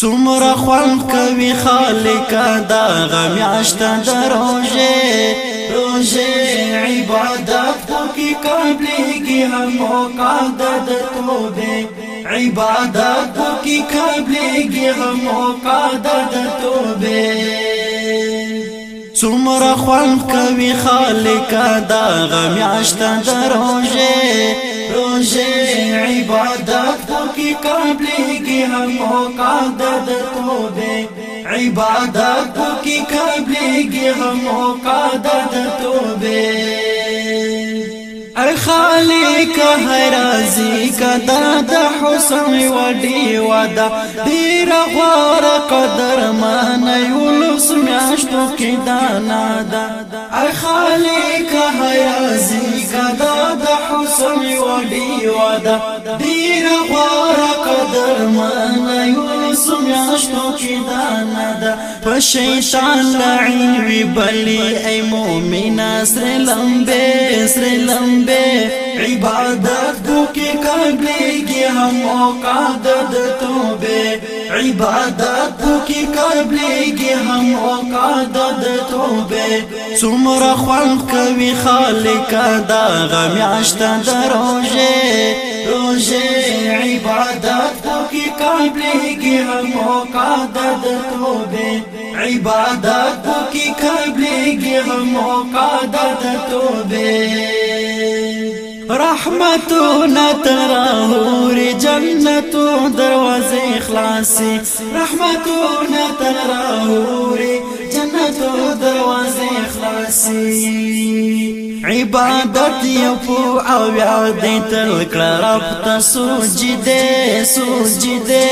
سمر خوان کوي خالق دا غم عشتا د روزه روزه عبادت کی قبلېږي هم موقع د توبه عبادت کی قبلېږي هم موقع د توبه سمر خوان کوي خالق دا غم عشتا د روزه روزه عبادت کی عبادت کی قبلېږي هم موقع د توبه ای خالق هرازی کدا د حسن وډي ودا ډیر غوار قدر مان یولس میاشتو کې دانا دا خالق هرازی خدا د حسن وړي ودا ډیر غوړه قدر من یو سمیاشتو چې دا ندا په شیطان لعین وی بلی ای مومن سر لمبه سر لمبه. عبادت کو کې کړي کې هم اوقات د توبه. عبادت کی قبلېږي هم اوقات د توبه څومره خوان کوي خالق دا غمیاشت د روزه روزه عبادت کی قبلېږي هم اوقات د توبه عبادت کی قبلېږي هم اوقات د توبه رحمتنا تراهور جنتو دروازه خلاصي. رحمتنا تراهور جنتو دروازه خلاصي عبادت یو او یاد تل کړه رب ته سجده سجده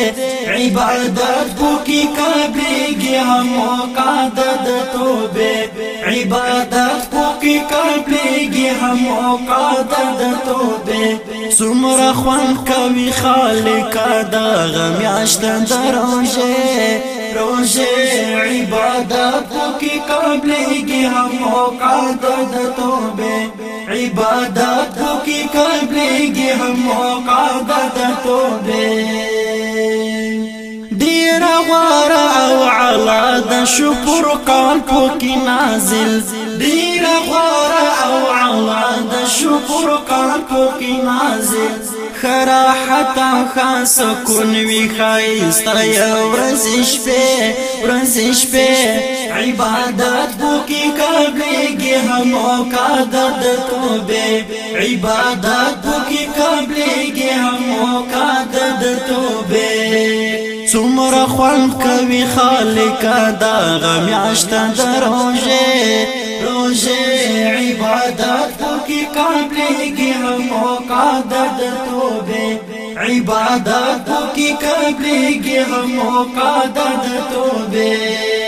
عبادت کو کی قبلېږي هم قادت توبه عبادت کو کی قبلېږي هم قادت توبه سمر خوان کوي خالق دا غم یاشت دروشه روزه عبادت کی قبلېږي هم قادت توبه عبادت کی قبلېږي هم قادت توبه ډیر غواره أو علا شکر قال پوکي نازل ډیر غواره أو علا د شکر قال پوکي نازل خراحت خاص کن وی خایستا یا ورځ شپه ورځ شپه عبادت بو کی قبلېږي هم اوقات د توبه عبادت بو کی قبلېږي هم اوقات د توبه څومره خوان کوي خالق دا غم عشت دروژه روزه عبادت کی عادت تو بے عبادتوں کی کبھی گے ہم ہو قادت تو بے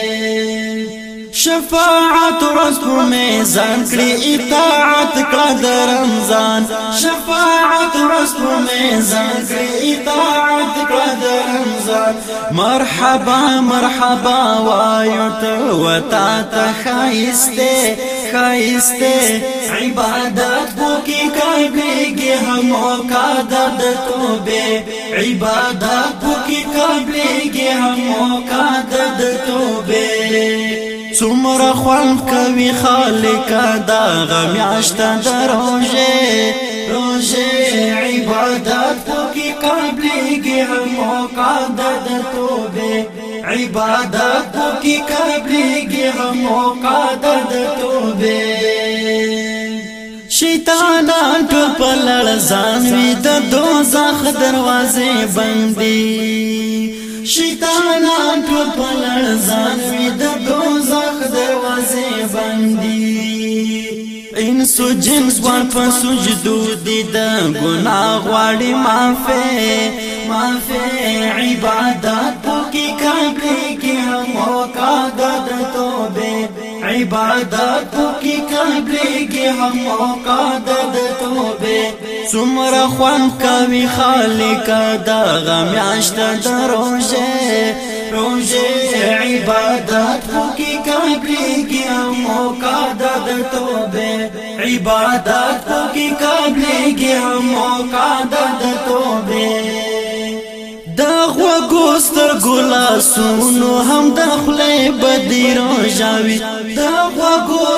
شفاعت ورځ په میزان کړي إطاعت کړه رمضان شفاعت ورځ په میزان کړي إطاعت کړه رمضان مرحبا مرحبا وایو ته وتا ته خایسته خایسته عبادت بو کی قبلېږي هم اوقات د توبه عبادت بو کی قبلېږي هم اوقات د توبه څومره خوان کوي خالق دا غم عشتا د روزه روزه عبادت کی قبلېږي هم اوقات د توبه عبادت کی قبلېږي هم اوقات د توبه شیطانان لړ ځان وي د دوزخ دروازې بندي. شیطانان لړ ځان بندي انس جنس ور په سجدو دي د ګناه غواړي معافي معافي عبادت کی کړي کې هم اوقات د توبه عبادت کی قبلې کې هم اوقات د توبه څومره خوان کوي خالق دا غمیاشت د روزه روزه عبادت پوکي کاږي موقع د توبه عبادت پوکي کاږي موقع د توبه دغه ګوستر ګلا سونو هم د خپل بدی روزاوي دغه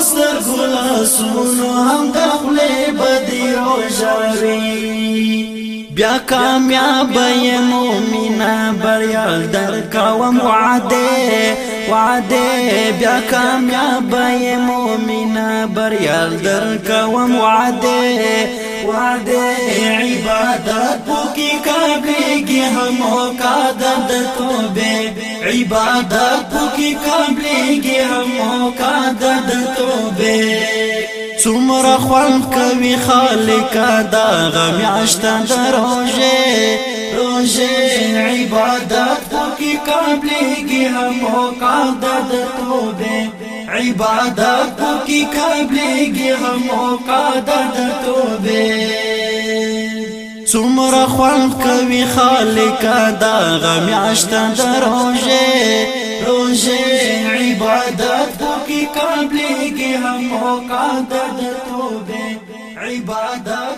غوګو ستر ګلا سونو هم د خلې بدی روجاوي بیا کامیاب مومنا بریال در کوم وعده وعده بیا کامیاب مومنا بریال در کوم وعده وعده عبادت پوکی کابلیگی همو کادد توبه عبادت پوکی کابلیگی همو کادد توبه څومره خوان کوي خالق دا غم عشتا د روزه روزه عبادت پکې قبلېږي هم قادت توبه عبادت پکې قبلېږي هم قادت توبه څومره خوان کوي خالق دا غم عشتا د روزه روزه عبادت پکې قبلېږي هم قادت توبه عبادت کی